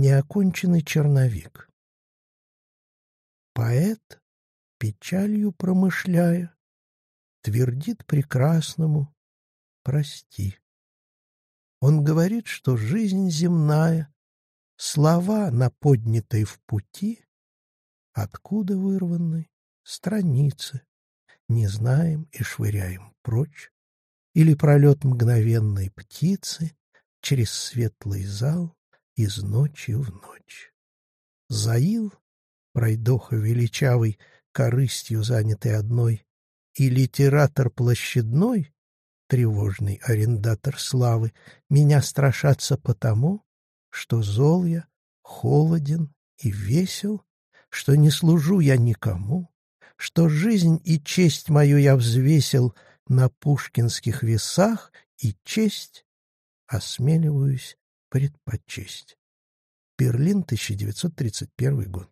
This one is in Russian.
Неоконченный черновик. Поэт, печалью промышляя, Твердит прекрасному «прости». Он говорит, что жизнь земная, Слова на поднятой в пути, Откуда вырваны страницы, Не знаем и швыряем прочь, Или пролет мгновенной птицы Через светлый зал из ночи в ночь. Заил, пройдоха величавый, корыстью занятый одной, и литератор площадной, тревожный арендатор славы, меня страшатся потому, что зол я, холоден и весел, что не служу я никому, что жизнь и честь мою я взвесил на пушкинских весах, и честь осмеливаюсь предпочесть. Берлин, 1931 год.